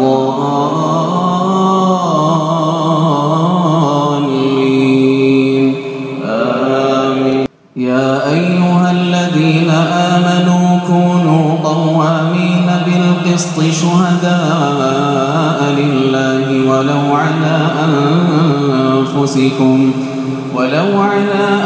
الضالين. آمين. يا أيها الذين آمنوا كونوا قوامين بالقسط شهداء لله ولو على أنفسكم ولو على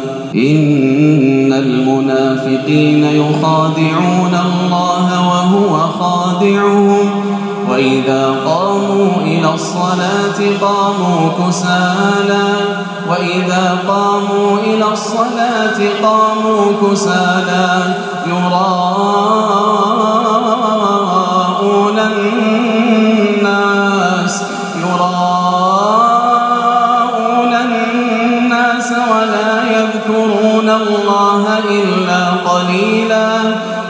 إن المنافقين يخادعون الله وهو خادعهم. وإذا قاموا إلى الصلاة قاموا كسالا. وإذا قاموا إلى الصلاة قاموا كسالا. يراءون يذكرون الله إلا قليلا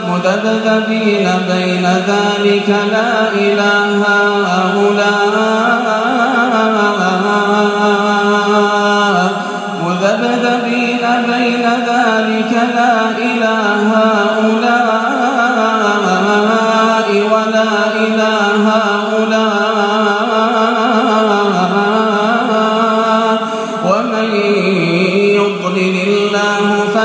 مذبذبين بين ذلك لا إله هؤلاء. مذبذبين بين ذلك لا إله هؤلاء ولا إله هؤلاء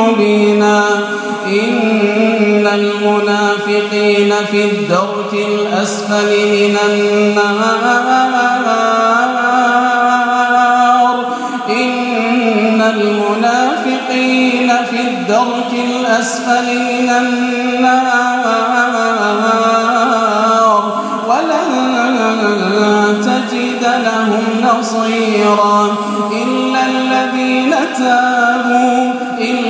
مبينا إن المنافقين في الدرك الأسفل من النار إن المنافقين في الدرك الأسفل من النار ولن تجد لهم نصيرا إلا الذين تابوا